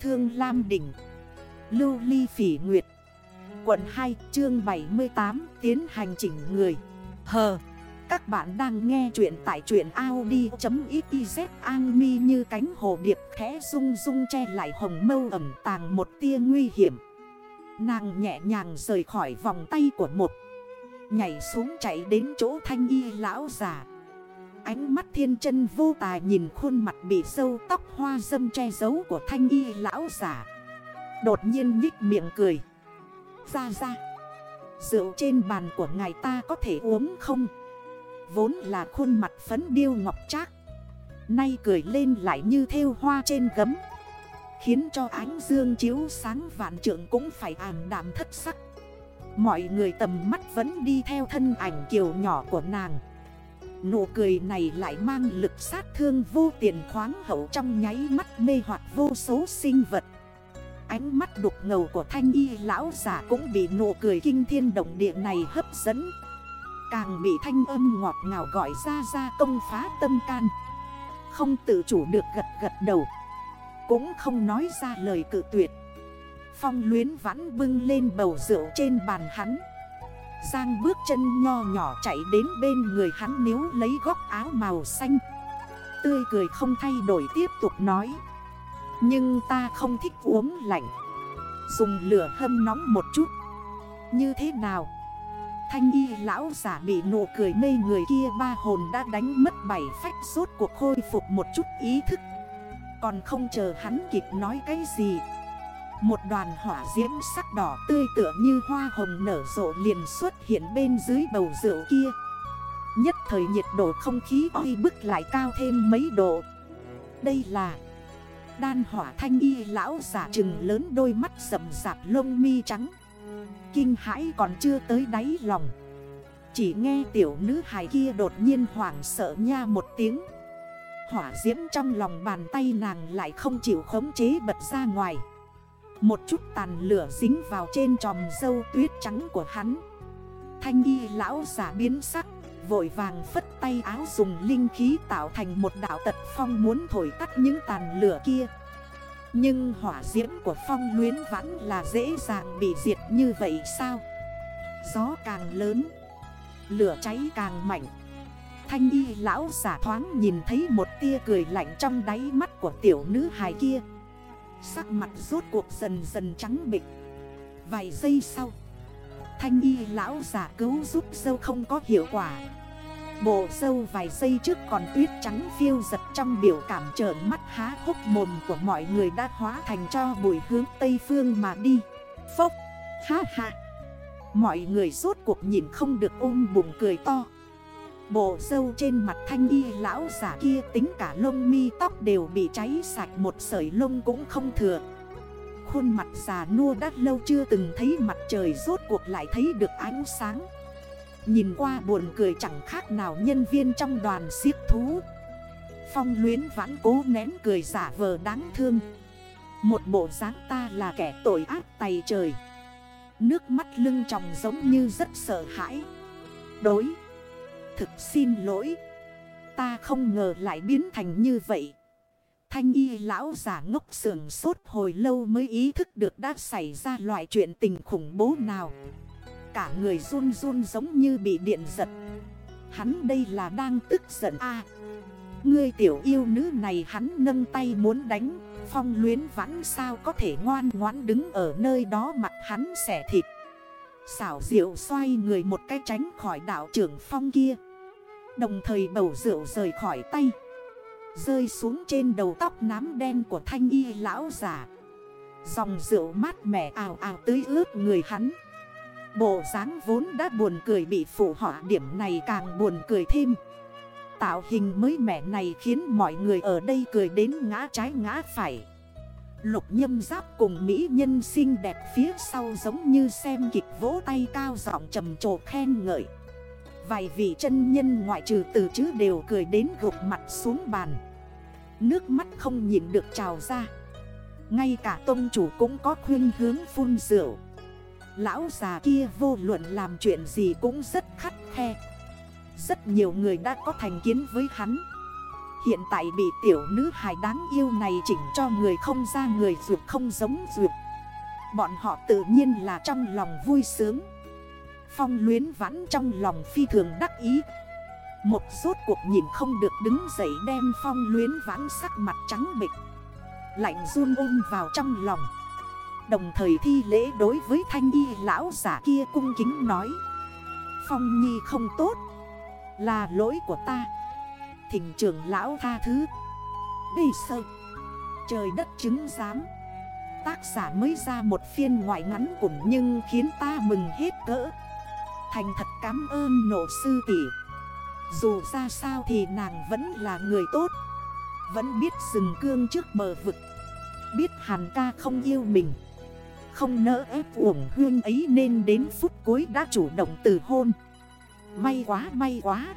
Thương Lam Đỉnh. Lưu Ly Phỉ Nguyệt. Quận 2 chương 78 Tiến hành chỉnh người. Hờ, Các bạn đang nghe chuyện tại chuyện Audi.xyz An mi như cánh hồ điệp khẽ rung rung che lại hồng mâu ẩm tàng một tia nguy hiểm. Nàng nhẹ nhàng rời khỏi vòng tay của một. Nhảy xuống chạy đến chỗ thanh y lão già. Ánh mắt thiên chân vô tài nhìn khuôn mặt bị sâu tóc hoa dâm che giấu của thanh y lão giả. Đột nhiên nhích miệng cười. Ra ra. Rượu trên bàn của ngài ta có thể uống không? Vốn là khuôn mặt phấn điêu ngọc trác. Nay cười lên lại như theo hoa trên gấm. Khiến cho ánh dương chiếu sáng vạn trượng cũng phải ảm đạm thất sắc. Mọi người tầm mắt vẫn đi theo thân ảnh kiều nhỏ của nàng. Nụ cười này lại mang lực sát thương vô tiền khoáng hậu trong nháy mắt mê hoặc vô số sinh vật. Ánh mắt đục ngầu của thanh y lão giả cũng bị nụ cười kinh thiên động địa này hấp dẫn. Càng bị thanh âm ngọt ngào gọi ra ra công phá tâm can. Không tự chủ được gật gật đầu. Cũng không nói ra lời cự tuyệt. Phong luyến vãn bưng lên bầu rượu trên bàn hắn. Giang bước chân nho nhỏ chạy đến bên người hắn nếu lấy góc áo màu xanh. Tươi cười không thay đổi tiếp tục nói. Nhưng ta không thích uống lạnh. Dùng lửa hâm nóng một chút. Như thế nào? Thanh y lão giả bị nụ cười mê người kia ba hồn đã đánh mất bảy phách suốt cuộc khôi phục một chút ý thức. Còn không chờ hắn kịp nói cái gì một đoàn hỏa diễm sắc đỏ tươi tựa như hoa hồng nở rộ liền xuất hiện bên dưới bầu rượu kia. Nhất thời nhiệt độ không khí oi bức lại cao thêm mấy độ. Đây là Đan hỏa thanh y lão giả trừng lớn đôi mắt sầm sạp lông mi trắng. Kinh hãi còn chưa tới đáy lòng. Chỉ nghe tiểu nữ hài kia đột nhiên hoảng sợ nha một tiếng. Hỏa diễm trong lòng bàn tay nàng lại không chịu khống chế bật ra ngoài một chút tàn lửa dính vào trên tròm dâu tuyết trắng của hắn. Thanh y lão giả biến sắc, Vội vàng phất tay áo dùng linh khí tạo thành một đảo tật phong muốn thổi tắt những tàn lửa kia. Nhưng hỏa diễm của phong luyến vãn là dễ dàng bị diệt như vậy sao? Gió càng lớn, Lửa cháy càng mạnh. Thanh y lão giả thoáng nhìn thấy một tia cười lạnh trong đáy mắt của tiểu nữ hài kia. Sắc mặt rốt cuộc dần dần trắng bịch Vài giây sau Thanh y lão giả cứu giúp dâu không có hiệu quả. Bộ dâu vài giây trước còn tuyết trắng phiêu giật trong biểu cảm trởn mắt há hốc mồm của mọi người đã hóa thành cho bụi hướng Tây Phương mà đi. Phốc, ha ha. Mọi người rốt cuộc nhìn không được ôm bụng cười to. Bộ dâu trên mặt thanh y lão giả kia tính cả lông mi tóc đều bị cháy sạch một sợi lông cũng không thừa. Khuôn mặt già nua đắt lâu chưa từng thấy mặt trời rốt cuộc lại thấy được ánh sáng. Nhìn qua buồn cười chẳng khác nào nhân viên trong đoàn siết thú. Phong luyến vãn cố nén cười giả vờ đáng thương. Một bộ dáng ta là kẻ tội ác tày trời. Nước mắt lưng tròng giống như rất sợ hãi. Đối thực xin lỗi. Ta không ngờ lại biến thành như vậy. Thanh y lão giả ngốc sườn sốt hồi lâu mới ý thức được đã xảy ra loại chuyện tình khủng bố nào. Cả người run run giống như bị điện giật. Hắn đây là đang tức giận a. Ngươi tiểu yêu nữ này hắn nâng tay muốn đánh, Phong luyến vãn sao có thể ngoan ngoãn đứng ở nơi đó mặt hắn xẻ thịt. Xảo diệu xoay người một cái tránh khỏi đảo trưởng phong kia. Đồng thời bầu rượu rời khỏi tay. Rơi xuống trên đầu tóc nám đen của thanh y lão giả Dòng rượu mát mẻ ào ào tưới ướt người hắn. Bộ dáng vốn đã buồn cười bị phụ họa điểm này càng buồn cười thêm. Tạo hình mới mẻ này khiến mọi người ở đây cười đến ngã trái ngã phải. Lục nhâm giáp cùng mỹ nhân xinh đẹp phía sau giống như xem kịch vỗ tay cao giọng trầm trồ khen ngợi. Vài vị chân nhân ngoại trừ từ chứ đều cười đến gục mặt xuống bàn. Nước mắt không nhìn được trào ra. Ngay cả tôn chủ cũng có khuyên hướng phun rượu. Lão già kia vô luận làm chuyện gì cũng rất khắt khe. Rất nhiều người đã có thành kiến với hắn. Hiện tại bị tiểu nữ hài đáng yêu này chỉnh cho người không ra người dược không giống dược Bọn họ tự nhiên là trong lòng vui sướng. Phong luyến vãn trong lòng phi thường đắc ý. Một rốt cuộc nhìn không được đứng dậy đem phong luyến vãn sắc mặt trắng bịch Lạnh run ôm vào trong lòng. Đồng thời thi lễ đối với thanh y lão giả kia cung kính nói. Phong nhi không tốt. Là lỗi của ta. Thỉnh trưởng lão tha thứ. Đi sơ. Trời đất chứng giám. Tác giả mới ra một phiên ngoại ngắn cũng nhưng khiến ta mừng hết cỡ. Thành thật cảm ơn nộ sư tỷ. Dù ra sao thì nàng vẫn là người tốt. Vẫn biết dừng cương trước bờ vực. Biết hàn ca không yêu mình. Không nỡ ép uổng huyên ấy nên đến phút cuối đã chủ động từ hôn. May quá may quá.